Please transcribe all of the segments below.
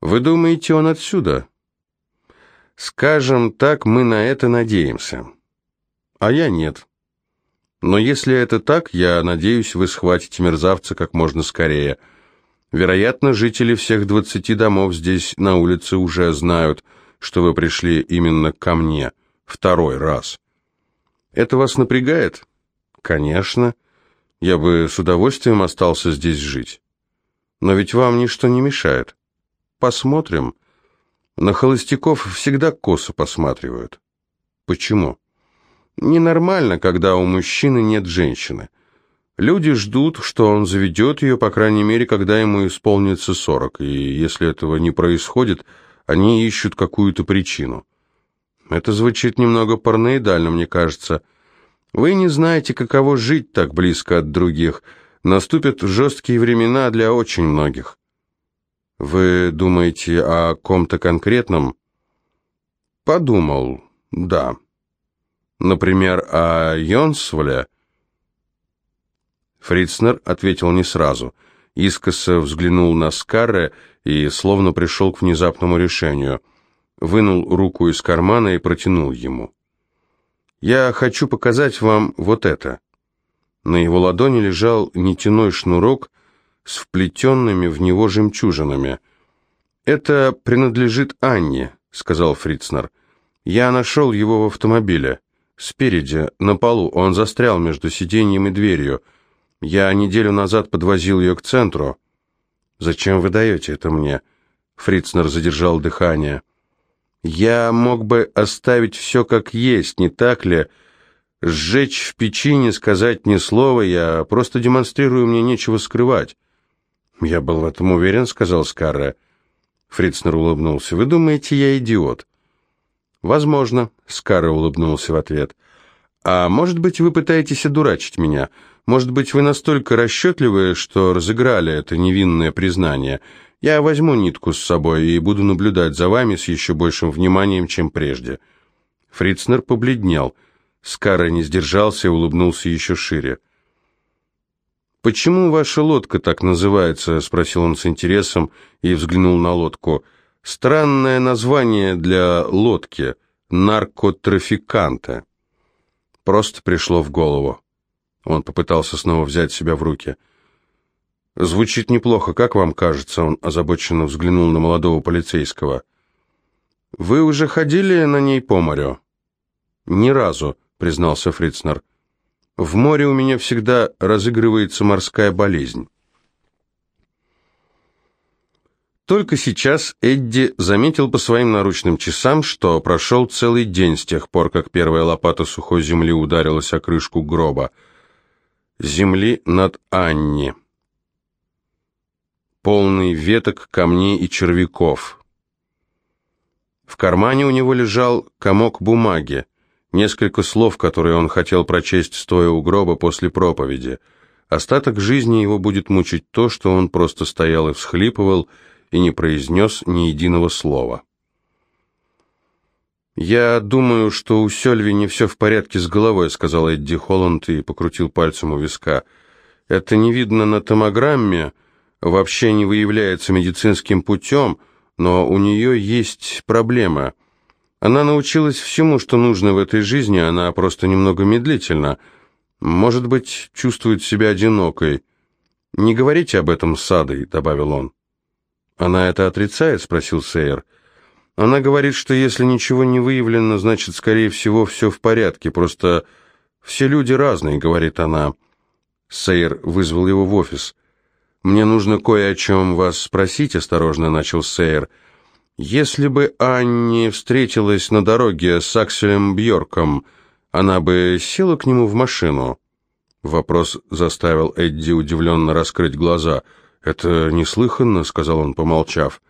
Вы думаете, он отсюда? Скажем так, мы на это надеемся. А я нет. Но если это так, я надеюсь, вы схватите мерзавца как можно скорее. Вероятно, жители всех двадцати домов здесь на улице уже знают, что вы пришли именно ко мне второй раз. Это вас напрягает? Конечно. Я бы с удовольствием остался здесь жить. Но ведь вам ничто не мешает. Посмотрим. На холостяков всегда косо посматривают. Почему? Ненормально, когда у мужчины нет женщины. Люди ждут, что он заведет ее, по крайней мере, когда ему исполнится сорок, и если этого не происходит, они ищут какую-то причину. Это звучит немного параноидально, мне кажется. Вы не знаете, каково жить так близко от других. Наступят жесткие времена для очень многих. Вы думаете о ком-то конкретном? Подумал, да. Например, о Йонсволе? Фрицнер ответил не сразу. Искоса взглянул на Скарре и словно пришел к внезапному решению. Вынул руку из кармана и протянул ему. «Я хочу показать вам вот это». На его ладони лежал нитяной шнурок с вплетенными в него жемчужинами. «Это принадлежит Анне», — сказал Фрицнер. «Я нашел его в автомобиле». Спереди, на полу, он застрял между сиденьем и дверью. Я неделю назад подвозил ее к центру. «Зачем вы даете это мне?» Фрицнер задержал дыхание. «Я мог бы оставить все как есть, не так ли? Сжечь в печи, не сказать ни слова, я просто демонстрирую, мне нечего скрывать». «Я был в этом уверен», — сказал Скарре. Фрицнер улыбнулся. «Вы думаете, я идиот?» «Возможно», — Скара улыбнулся в ответ. «А может быть, вы пытаетесь одурачить меня? Может быть, вы настолько расчетливы, что разыграли это невинное признание? Я возьму нитку с собой и буду наблюдать за вами с еще большим вниманием, чем прежде». Фрицнер побледнел. Скара не сдержался и улыбнулся еще шире. «Почему ваша лодка так называется?» — спросил он с интересом и взглянул на лодку. Странное название для лодки наркотрафиканта. Просто пришло в голову. Он попытался снова взять себя в руки. Звучит неплохо, как вам кажется? Он озабоченно взглянул на молодого полицейского. Вы уже ходили на ней по морю? Ни разу, признался Фрицнер. В море у меня всегда разыгрывается морская болезнь. Только сейчас Эдди заметил по своим наручным часам, что прошел целый день с тех пор, как первая лопата сухой земли ударилась о крышку гроба. Земли над Анни. Полный веток, камней и червяков. В кармане у него лежал комок бумаги, несколько слов, которые он хотел прочесть, стоя у гроба после проповеди. Остаток жизни его будет мучить то, что он просто стоял и всхлипывал, и не произнес ни единого слова. «Я думаю, что у Сёльви не все в порядке с головой», — сказал Эдди Холланд и покрутил пальцем у виска. «Это не видно на томограмме, вообще не выявляется медицинским путем, но у нее есть проблема. Она научилась всему, что нужно в этой жизни, она просто немного медлительна. Может быть, чувствует себя одинокой. Не говорите об этом с Адой», — добавил он. «Она это отрицает?» — спросил Сейер. «Она говорит, что если ничего не выявлено, значит, скорее всего, все в порядке. Просто все люди разные», — говорит она. Сейер вызвал его в офис. «Мне нужно кое о чем вас спросить», — осторожно начал Сейер. «Если бы Анни встретилась на дороге с Акселем Бьорком, она бы села к нему в машину?» Вопрос заставил Эдди удивленно раскрыть глаза — «Это неслыханно», — сказал он, помолчав.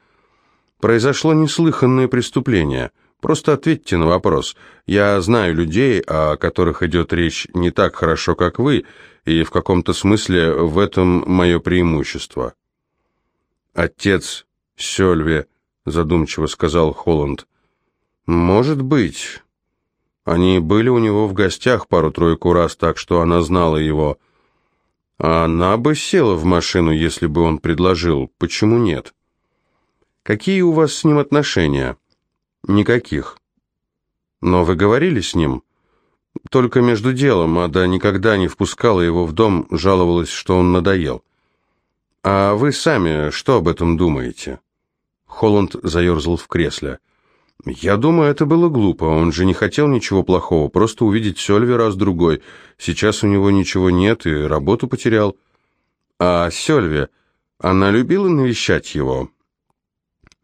«Произошло неслыханное преступление. Просто ответьте на вопрос. Я знаю людей, о которых идет речь не так хорошо, как вы, и в каком-то смысле в этом мое преимущество». «Отец Сёльве», — задумчиво сказал Холланд. «Может быть. Они были у него в гостях пару-тройку раз, так что она знала его». А она бы села в машину, если бы он предложил. Почему нет? Какие у вас с ним отношения? Никаких. Но вы говорили с ним? Только между делом, Ада никогда не впускала его в дом, жаловалась, что он надоел. А вы сами что об этом думаете? Холланд заерзал в кресле. «Я думаю, это было глупо. Он же не хотел ничего плохого, просто увидеть Сёльви раз-другой. Сейчас у него ничего нет и работу потерял. А Сёльви, она любила навещать его?»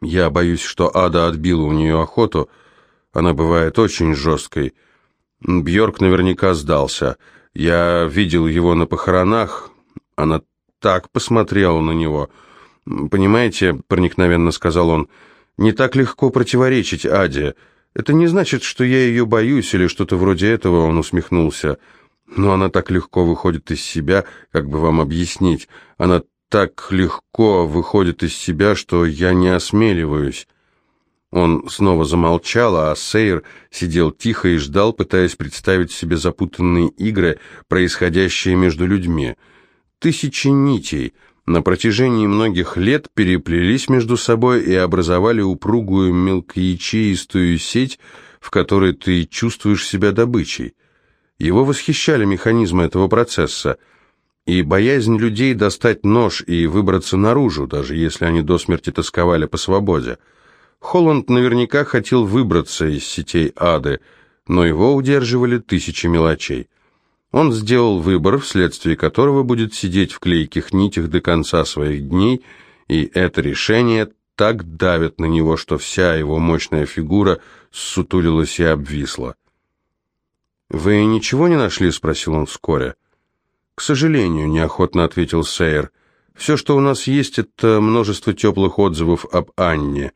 «Я боюсь, что Ада отбила у нее охоту. Она бывает очень жесткой. Бьорк наверняка сдался. Я видел его на похоронах. Она так посмотрела на него. Понимаете, проникновенно сказал он, — не так легко противоречить Аде. Это не значит, что я ее боюсь или что-то вроде этого, он усмехнулся. Но она так легко выходит из себя, как бы вам объяснить. Она так легко выходит из себя, что я не осмеливаюсь. Он снова замолчал, а Сейр сидел тихо и ждал, пытаясь представить себе запутанные игры, происходящие между людьми. Тысячи нитей — на протяжении многих лет переплелись между собой и образовали упругую мелкоячеистую сеть, в которой ты чувствуешь себя добычей. Его восхищали механизмы этого процесса, и боязнь людей достать нож и выбраться наружу, даже если они до смерти тосковали по свободе. Холланд наверняка хотел выбраться из сетей ады, но его удерживали тысячи мелочей. Он сделал выбор, вследствие которого будет сидеть в клейких нитях до конца своих дней, и это решение так давит на него, что вся его мощная фигура сутулилась и обвисла. «Вы ничего не нашли?» — спросил он вскоре. «К сожалению», — неохотно ответил Сейер. «Все, что у нас есть, это множество теплых отзывов об Анне.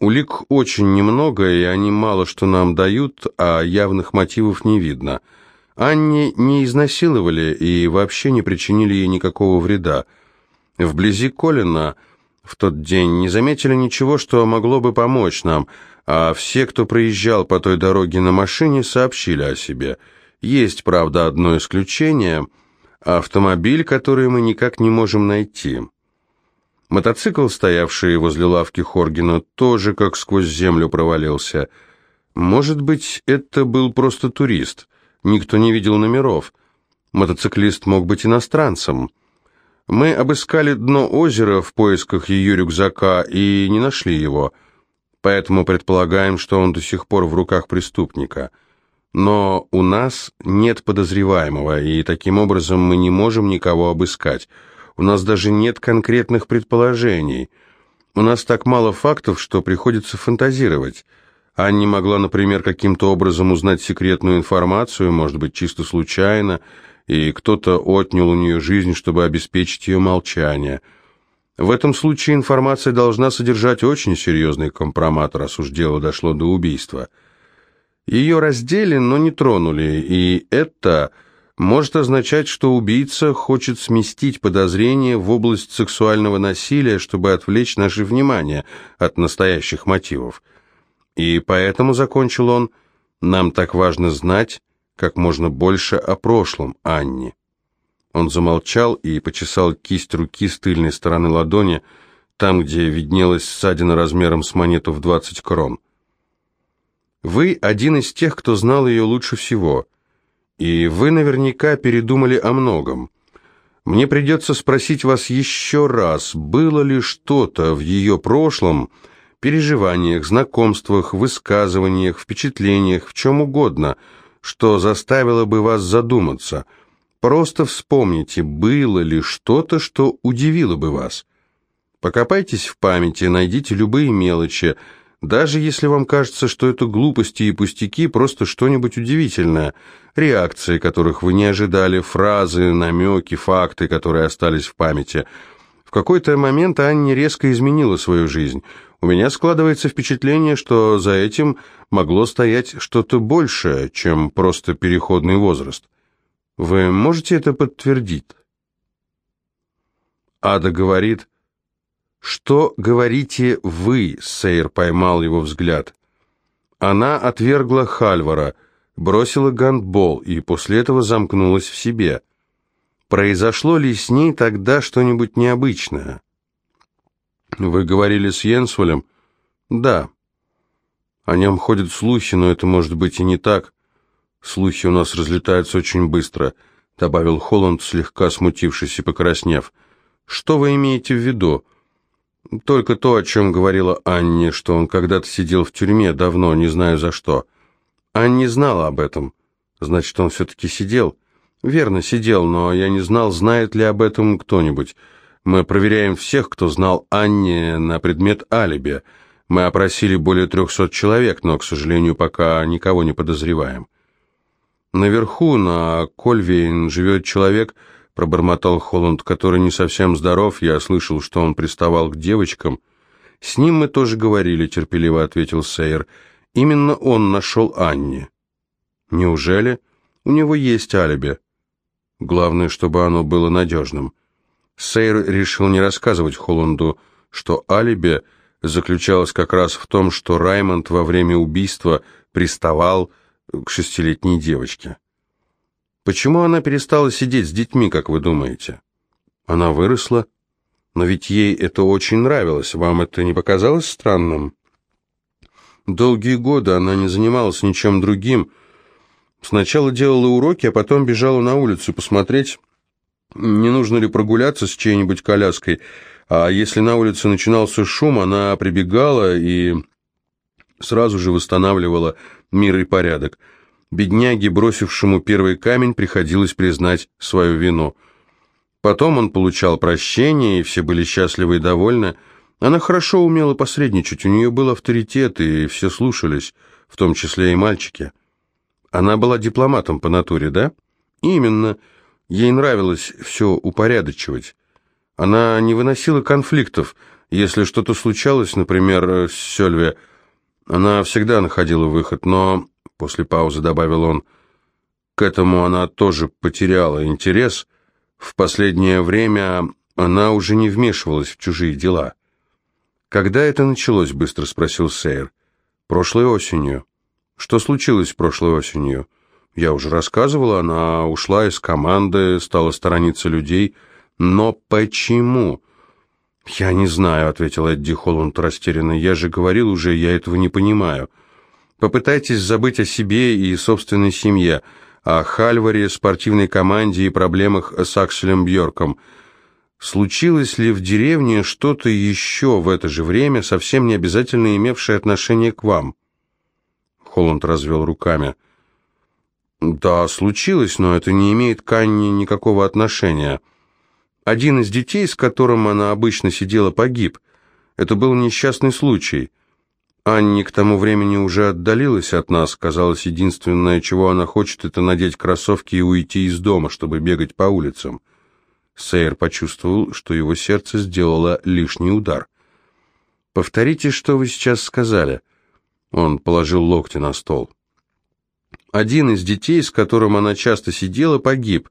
Улик очень немного, и они мало что нам дают, а явных мотивов не видно». Анне не изнасиловали и вообще не причинили ей никакого вреда. Вблизи Колина в тот день не заметили ничего, что могло бы помочь нам, а все, кто проезжал по той дороге на машине, сообщили о себе. Есть, правда, одно исключение – автомобиль, который мы никак не можем найти. Мотоцикл, стоявший возле лавки Хоргина, тоже как сквозь землю провалился. Может быть, это был просто турист – Никто не видел номеров. Мотоциклист мог быть иностранцем. Мы обыскали дно озера в поисках ее рюкзака и не нашли его, поэтому предполагаем, что он до сих пор в руках преступника. Но у нас нет подозреваемого, и таким образом мы не можем никого обыскать. У нас даже нет конкретных предположений. У нас так мало фактов, что приходится фантазировать. Анни могла, например, каким-то образом узнать секретную информацию, может быть, чисто случайно, и кто-то отнял у нее жизнь, чтобы обеспечить ее молчание. В этом случае информация должна содержать очень серьезный компромат, раз уж дело дошло до убийства. Ее раздели, но не тронули, и это может означать, что убийца хочет сместить подозрение в область сексуального насилия, чтобы отвлечь наше внимание от настоящих мотивов. И поэтому, закончил он, нам так важно знать как можно больше о прошлом Анни. Он замолчал и почесал кисть руки с тыльной стороны ладони, там, где виднелась ссадина размером с монету в двадцать крон. Вы один из тех, кто знал ее лучше всего, и вы наверняка передумали о многом. Мне придется спросить вас еще раз, было ли что-то в ее прошлом, переживаниях, знакомствах, высказываниях, впечатлениях, в чем угодно, что заставило бы вас задуматься. Просто вспомните, было ли что-то, что удивило бы вас. Покопайтесь в памяти, найдите любые мелочи, даже если вам кажется, что это глупости и пустяки, просто что-нибудь удивительное, реакции, которых вы не ожидали, фразы, намеки, факты, которые остались в памяти. В какой-то момент Анни резко изменила свою жизнь – у меня складывается впечатление, что за этим могло стоять что-то большее, чем просто переходный возраст. Вы можете это подтвердить? Ада говорит, «Что говорите вы?» — Сейр поймал его взгляд. Она отвергла Хальвара, бросила гандбол и после этого замкнулась в себе. Произошло ли с ней тогда что-нибудь необычное? Вы говорили с Йенсволем? Да. О нем ходят слухи, но это может быть и не так. Слухи у нас разлетаются очень быстро, добавил Холланд, слегка смутившись и покраснев. Что вы имеете в виду? Только то, о чем говорила Анне, что он когда-то сидел в тюрьме давно, не знаю за что. Анне знала об этом. Значит, он все-таки сидел? Верно, сидел, но я не знал, знает ли об этом кто-нибудь. Мы проверяем всех, кто знал Анне на предмет алиби. Мы опросили более трехсот человек, но, к сожалению, пока никого не подозреваем. Наверху, на Кольвейн, живет человек, пробормотал Холланд, который не совсем здоров. Я слышал, что он приставал к девочкам. С ним мы тоже говорили, терпеливо ответил Сейер. Именно он нашел Анне. Неужели? У него есть алиби. Главное, чтобы оно было надежным. Сейр решил не рассказывать Холланду, что алиби заключалось как раз в том, что Раймонд во время убийства приставал к шестилетней девочке. Почему она перестала сидеть с детьми, как вы думаете? Она выросла, но ведь ей это очень нравилось. Вам это не показалось странным? Долгие годы она не занималась ничем другим. Сначала делала уроки, а потом бежала на улицу посмотреть, не нужно ли прогуляться с чьей-нибудь коляской, а если на улице начинался шум, она прибегала и сразу же восстанавливала мир и порядок. Бедняге, бросившему первый камень, приходилось признать свою вину. Потом он получал прощение, и все были счастливы и довольны. Она хорошо умела посредничать, у нее был авторитет, и все слушались, в том числе и мальчики. Она была дипломатом по натуре, да? Именно. Ей нравилось все упорядочивать. Она не выносила конфликтов. Если что-то случалось, например, с Сёльве, она всегда находила выход, но, после паузы добавил он, к этому она тоже потеряла интерес. В последнее время она уже не вмешивалась в чужие дела. «Когда это началось?» — быстро спросил Сейр. «Прошлой осенью». «Что случилось прошлой осенью?» Я уже рассказывала, она ушла из команды, стала сторониться людей. Но почему? Я не знаю, ответил Эдди Холланд растерянно. Я же говорил уже, я этого не понимаю. Попытайтесь забыть о себе и собственной семье, о Хальваре, спортивной команде и проблемах с Акселем Бьорком. Случилось ли в деревне что-то еще в это же время, совсем не обязательно имевшее отношение к вам? Холланд развел руками. — да, случилось, но это не имеет к Анне никакого отношения. Один из детей, с которым она обычно сидела, погиб. Это был несчастный случай. Анне к тому времени уже отдалилась от нас. Казалось, единственное, чего она хочет, это надеть кроссовки и уйти из дома, чтобы бегать по улицам. Сейер почувствовал, что его сердце сделало лишний удар. «Повторите, что вы сейчас сказали». Он положил локти на стол. Один из детей, с которым она часто сидела, погиб.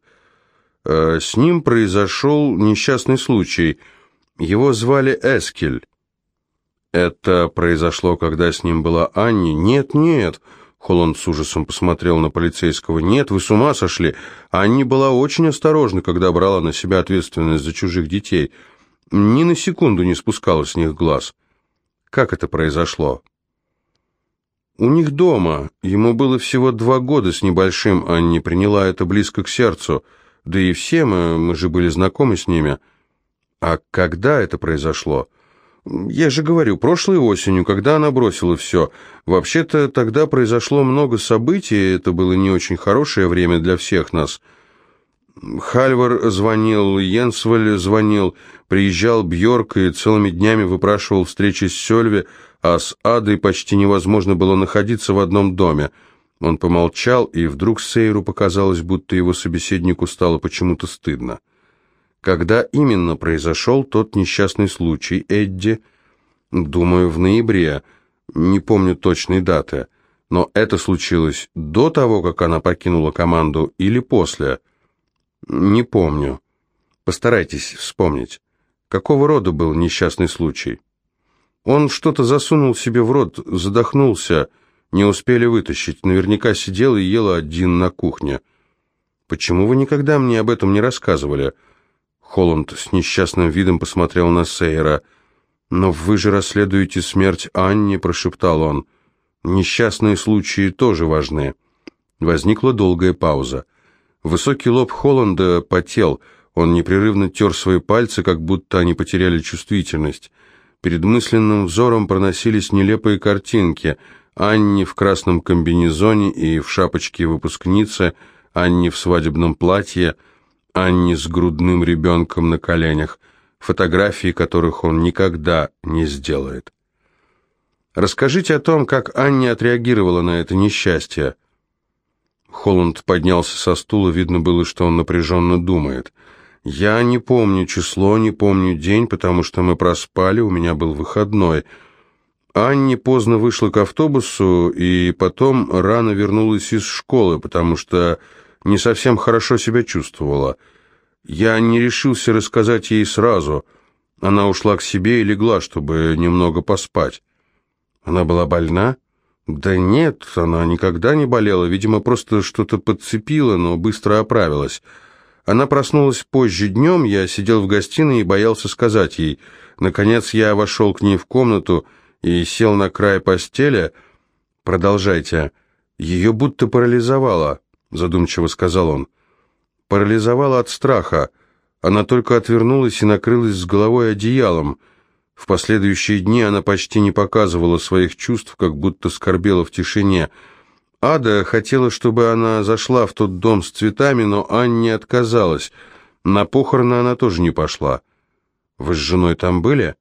Э, с ним произошел несчастный случай. Его звали Эскель. Это произошло, когда с ним была Анни? Нет, нет. Холланд с ужасом посмотрел на полицейского. «Нет, вы с ума сошли. Анни была очень осторожна, когда брала на себя ответственность за чужих детей. Ни на секунду не спускала с них глаз. Как это произошло?» У них дома. Ему было всего два года с небольшим, а не приняла это близко к сердцу. Да и все мы, мы же были знакомы с ними. А когда это произошло? Я же говорю, прошлой осенью, когда она бросила все. Вообще-то тогда произошло много событий, это было не очень хорошее время для всех нас. Хальвар звонил, Йенсваль звонил, приезжал Бьорк и целыми днями выпрашивал встречи с Сёльве, а с Адой почти невозможно было находиться в одном доме. Он помолчал, и вдруг Сейру показалось, будто его собеседнику стало почему-то стыдно. Когда именно произошел тот несчастный случай, Эдди? Думаю, в ноябре. Не помню точной даты. Но это случилось до того, как она покинула команду, или после? Не помню. Постарайтесь вспомнить. Какого рода был несчастный случай? Он что-то засунул себе в рот, задохнулся, не успели вытащить. Наверняка сидел и ел один на кухне. Почему вы никогда мне об этом не рассказывали? Холланд с несчастным видом посмотрел на Сейера. «Но вы же расследуете смерть Анни», — прошептал он. «Несчастные случаи тоже важны». Возникла долгая пауза. Высокий лоб Холланда потел, он непрерывно тер свои пальцы, как будто они потеряли чувствительность. Перед мысленным взором проносились нелепые картинки. Анни в красном комбинезоне и в шапочке выпускницы, Анни в свадебном платье, Анни с грудным ребенком на коленях — фотографии которых он никогда не сделает. Расскажите о том, как Анни отреагировала на это несчастье. Холланд поднялся со стула, видно было, что он напряженно думает. «Я не помню число, не помню день, потому что мы проспали, у меня был выходной. Анни поздно вышла к автобусу и потом рано вернулась из школы, потому что не совсем хорошо себя чувствовала». Я не решился рассказать ей сразу. Она ушла к себе и легла, чтобы немного поспать. Она была больна? Да нет, она никогда не болела, видимо, просто что-то подцепила, но быстро оправилась. Она проснулась позже днем, я сидел в гостиной и боялся сказать ей. Наконец я вошел к ней в комнату и сел на край постели. «Продолжайте. Ее будто парализовало», — задумчиво сказал он парализовала от страха. Она только отвернулась и накрылась с головой одеялом. В последующие дни она почти не показывала своих чувств, как будто скорбела в тишине. Ада хотела, чтобы она зашла в тот дом с цветами, но Анне отказалась. На похороны она тоже не пошла. «Вы с женой там были?»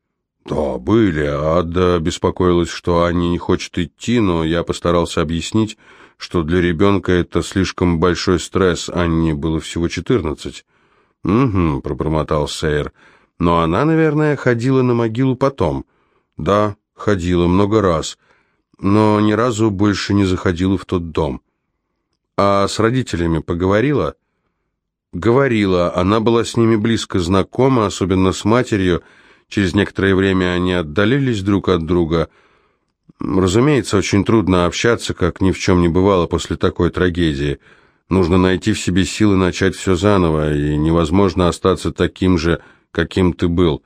«Да, были. Ада беспокоилась, что Анне не хочет идти, но я постарался объяснить, что для ребенка это слишком большой стресс, Анне было всего четырнадцать. «Угу», — пробормотал Сейер, — «но она, наверное, ходила на могилу потом». «Да, ходила много раз, но ни разу больше не заходила в тот дом». «А с родителями поговорила?» «Говорила, она была с ними близко знакома, особенно с матерью. Через некоторое время они отдалились друг от друга». Разумеется, очень трудно общаться, как ни в чем не бывало после такой трагедии. Нужно найти в себе силы начать все заново, и невозможно остаться таким же, каким ты был.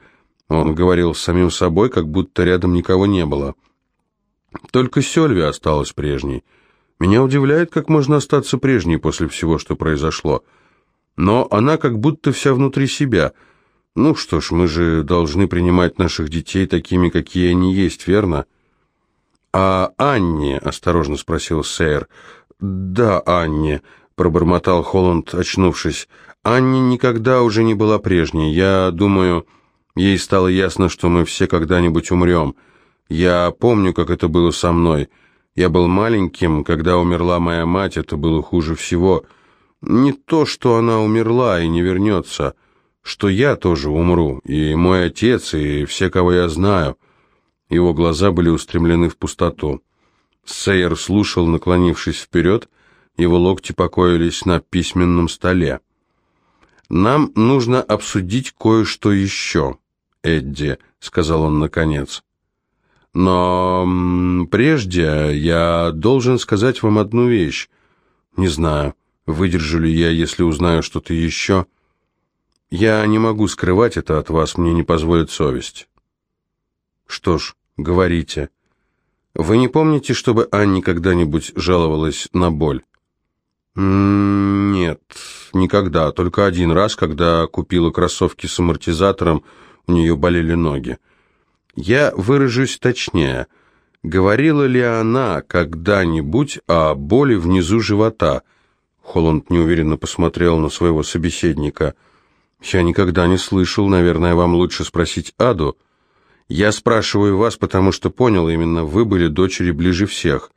Он говорил с самим собой, как будто рядом никого не было. Только Сёльви осталась прежней. Меня удивляет, как можно остаться прежней после всего, что произошло. Но она как будто вся внутри себя. Ну что ж, мы же должны принимать наших детей такими, какие они есть, верно?» «А Анне?» — осторожно спросил Сейер. «Да, Анне», — пробормотал Холланд, очнувшись. «Анне никогда уже не была прежней. Я думаю, ей стало ясно, что мы все когда-нибудь умрем. Я помню, как это было со мной. Я был маленьким, когда умерла моя мать, это было хуже всего. Не то, что она умерла и не вернется, что я тоже умру, и мой отец, и все, кого я знаю». Его глаза были устремлены в пустоту. Сейер слушал, наклонившись вперед, его локти покоились на письменном столе. «Нам нужно обсудить кое-что еще, Эдди», — сказал он наконец. «Но прежде я должен сказать вам одну вещь. Не знаю, выдержу ли я, если узнаю что-то еще. Я не могу скрывать это от вас, мне не позволит совесть». Что ж, говорите. Вы не помните, чтобы Анни когда-нибудь жаловалась на боль? Нет, никогда, только один раз, когда купила кроссовки с амортизатором, у нее болели ноги. Я выражусь точнее. Говорила ли она когда-нибудь о боли внизу живота? Холланд неуверенно посмотрел на своего собеседника. Я никогда не слышал, наверное, вам лучше спросить Аду. Я спрашиваю вас, потому что понял, именно вы были дочери ближе всех.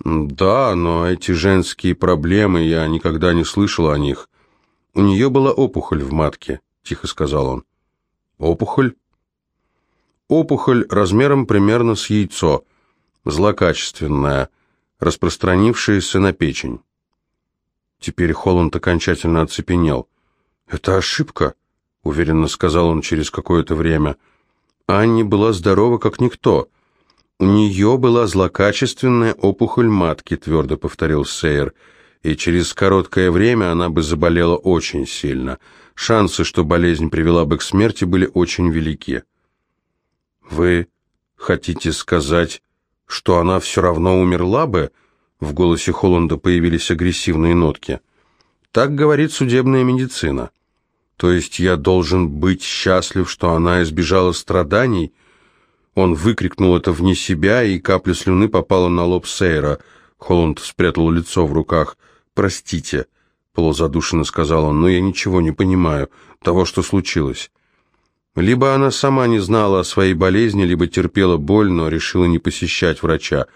Да, но эти женские проблемы, я никогда не слышал о них. У нее была опухоль в матке, тихо сказал он. Опухоль? Опухоль размером примерно с яйцо, злокачественная, распространившаяся на печень. Теперь Холланд окончательно оцепенел. «Это ошибка», — уверенно сказал он через какое-то время, — Анни была здорова, как никто. У нее была злокачественная опухоль матки, твердо повторил Сейер, и через короткое время она бы заболела очень сильно. Шансы, что болезнь привела бы к смерти, были очень велики. «Вы хотите сказать, что она все равно умерла бы?» В голосе Холланда появились агрессивные нотки. «Так говорит судебная медицина. То есть я должен быть счастлив, что она избежала страданий?» Он выкрикнул это вне себя, и капля слюны попала на лоб Сейра. Холланд спрятал лицо в руках. «Простите», — полузадушенно сказал он, — «но я ничего не понимаю того, что случилось». Либо она сама не знала о своей болезни, либо терпела боль, но решила не посещать врача.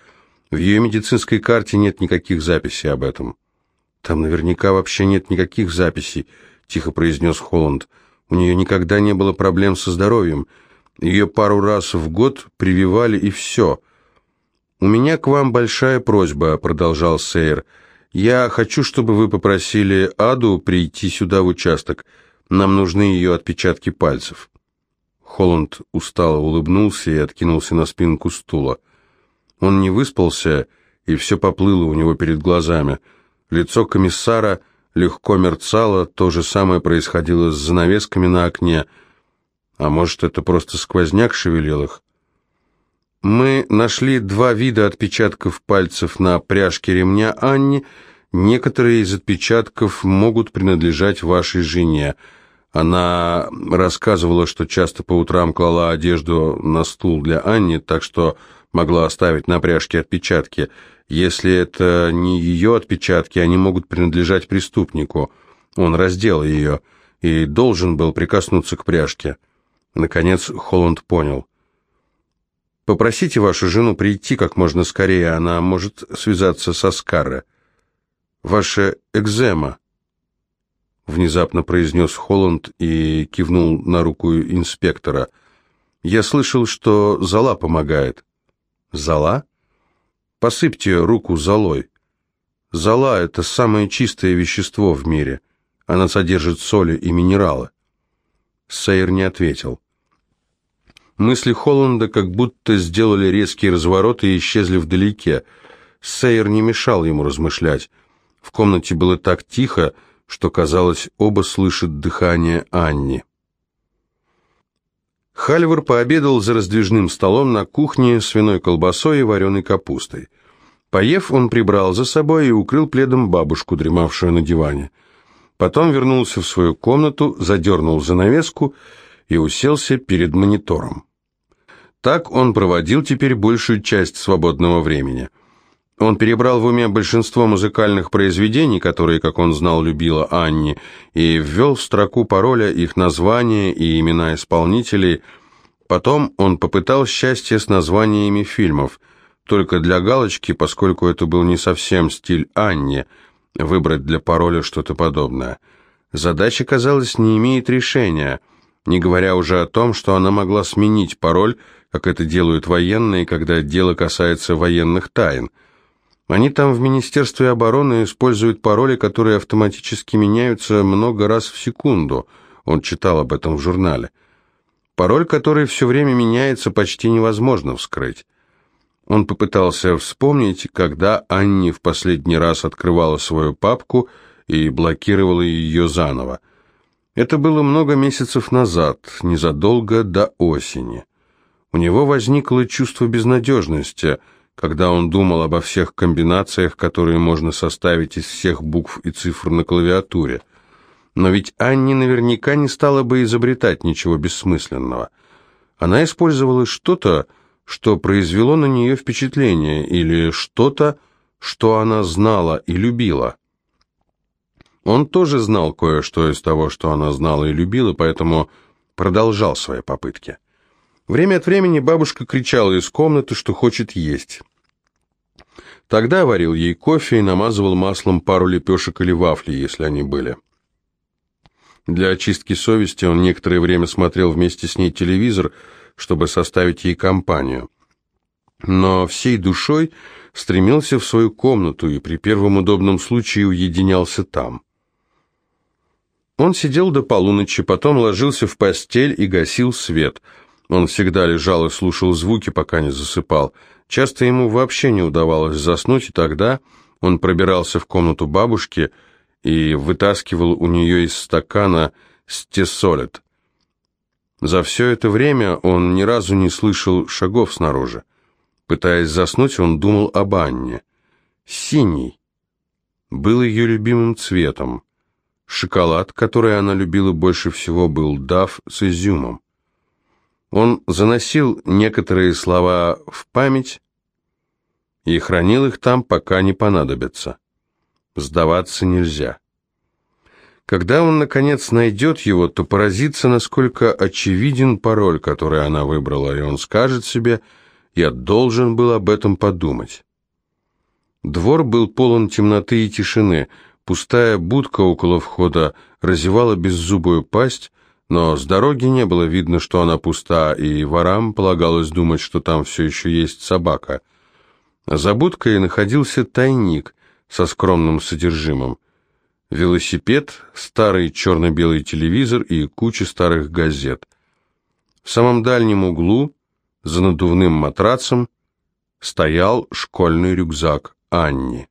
В ее медицинской карте нет никаких записей об этом. «Там наверняка вообще нет никаких записей», — тихо произнес Холланд. «У нее никогда не было проблем со здоровьем». Ее пару раз в год прививали и все. «У меня к вам большая просьба», — продолжал Сейр. «Я хочу, чтобы вы попросили Аду прийти сюда в участок. Нам нужны ее отпечатки пальцев». Холланд устало улыбнулся и откинулся на спинку стула. Он не выспался, и все поплыло у него перед глазами. Лицо комиссара легко мерцало, то же самое происходило с занавесками на окне — а может, это просто сквозняк шевелил их? Мы нашли два вида отпечатков пальцев на пряжке ремня Анни. Некоторые из отпечатков могут принадлежать вашей жене. Она рассказывала, что часто по утрам клала одежду на стул для Анни, так что могла оставить на пряжке отпечатки. Если это не ее отпечатки, они могут принадлежать преступнику. Он раздел ее и должен был прикоснуться к пряжке. Наконец Холланд понял. «Попросите вашу жену прийти как можно скорее, она может связаться со Скарре. Ваша экзема», — внезапно произнес Холланд и кивнул на руку инспектора. «Я слышал, что зола помогает». «Зола?» «Посыпьте руку золой. Зола — это самое чистое вещество в мире. Она содержит соли и минералы». Сейер не ответил. Мысли Холланда как будто сделали резкий разворот и исчезли вдалеке. Сейер не мешал ему размышлять. В комнате было так тихо, что, казалось, оба слышат дыхание Анни. Хальвар пообедал за раздвижным столом на кухне свиной колбасой и вареной капустой. Поев, он прибрал за собой и укрыл пледом бабушку, дремавшую на диване. Потом вернулся в свою комнату, задернул занавеску и уселся перед монитором. Так он проводил теперь большую часть свободного времени. Он перебрал в уме большинство музыкальных произведений, которые, как он знал, любила Анни, и ввел в строку пароля их названия и имена исполнителей. Потом он попытал счастье с названиями фильмов, только для галочки, поскольку это был не совсем стиль Анни – выбрать для пароля что-то подобное. Задача, казалось, не имеет решения, не говоря уже о том, что она могла сменить пароль, как это делают военные, когда дело касается военных тайн. Они там в Министерстве обороны используют пароли, которые автоматически меняются много раз в секунду. Он читал об этом в журнале. Пароль, который все время меняется, почти невозможно вскрыть. Он попытался вспомнить, когда Анни в последний раз открывала свою папку и блокировала ее заново. Это было много месяцев назад, незадолго до осени. У него возникло чувство безнадежности, когда он думал обо всех комбинациях, которые можно составить из всех букв и цифр на клавиатуре. Но ведь Анни наверняка не стала бы изобретать ничего бессмысленного. Она использовала что-то, что произвело на нее впечатление, или что-то, что она знала и любила. Он тоже знал кое-что из того, что она знала и любила, поэтому продолжал свои попытки. Время от времени бабушка кричала из комнаты, что хочет есть. Тогда варил ей кофе и намазывал маслом пару лепешек или вафли, если они были. Для очистки совести он некоторое время смотрел вместе с ней телевизор, чтобы составить ей компанию. Но всей душой стремился в свою комнату и при первом удобном случае уединялся там. Он сидел до полуночи, потом ложился в постель и гасил свет. Он всегда лежал и слушал звуки, пока не засыпал. Часто ему вообще не удавалось заснуть, и тогда он пробирался в комнату бабушки и вытаскивал у нее из стакана стесолет. За все это время он ни разу не слышал шагов снаружи. Пытаясь заснуть, он думал об Анне. Синий был ее любимым цветом. Шоколад, который она любила больше всего, был дав с изюмом. Он заносил некоторые слова в память и хранил их там, пока не понадобятся. Сдаваться нельзя. Когда он, наконец, найдет его, то поразится, насколько очевиден пароль, который она выбрала, и он скажет себе «Я должен был об этом подумать». Двор был полон темноты и тишины, пустая будка около входа разевала беззубую пасть, но с дороги не было видно, что она пуста, и ворам полагалось думать, что там все еще есть собака. За будкой находился тайник со скромным содержимым велосипед, старый черно-белый телевизор и куча старых газет. В самом дальнем углу, за надувным матрацем, стоял школьный рюкзак Анни.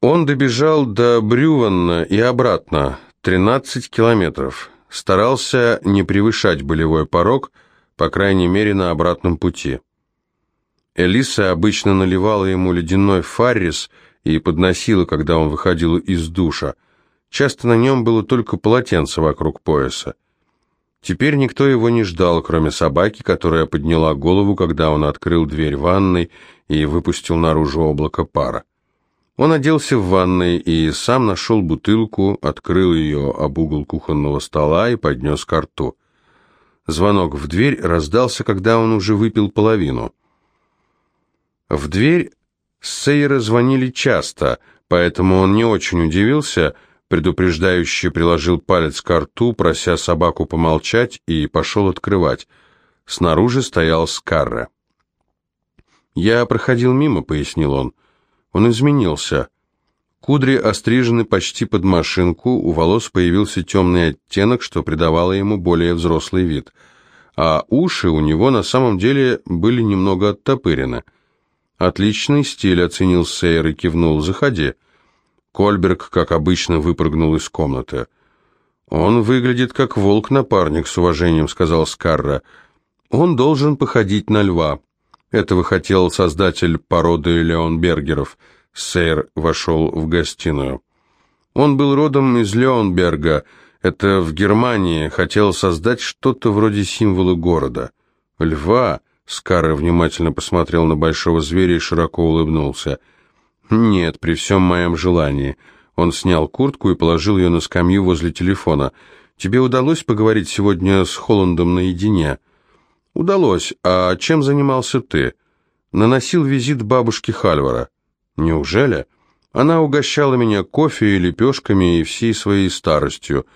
Он добежал до Брюванна и обратно, 13 километров. Старался не превышать болевой порог, по крайней мере, на обратном пути. Элиса обычно наливала ему ледяной фаррис и подносила, когда он выходил из душа. Часто на нем было только полотенце вокруг пояса. Теперь никто его не ждал, кроме собаки, которая подняла голову, когда он открыл дверь ванной и выпустил наружу облако пара. Он оделся в ванной и сам нашел бутылку, открыл ее об угол кухонного стола и поднес ко рту. Звонок в дверь раздался, когда он уже выпил половину. В дверь Сейра звонили часто, поэтому он не очень удивился, предупреждающе приложил палец к рту, прося собаку помолчать, и пошел открывать. Снаружи стоял Скарра. «Я проходил мимо», — пояснил он. Он изменился. Кудри острижены почти под машинку, у волос появился темный оттенок, что придавало ему более взрослый вид. А уши у него на самом деле были немного оттопырены — «Отличный стиль», — оценил Сейер и кивнул. «Заходи». Кольберг, как обычно, выпрыгнул из комнаты. «Он выглядит как волк-напарник», — с уважением сказал Скарра. «Он должен походить на льва». Этого хотел создатель породы Леонбергеров. Сейр вошел в гостиную. Он был родом из Леонберга, это в Германии, хотел создать что-то вроде символа города. Льва Скарра внимательно посмотрел на большого зверя и широко улыбнулся. «Нет, при всем моем желании». Он снял куртку и положил ее на скамью возле телефона. «Тебе удалось поговорить сегодня с Холландом наедине?» «Удалось. А чем занимался ты?» «Наносил визит бабушке Хальвара». «Неужели?» «Она угощала меня кофе и лепешками и всей своей старостью.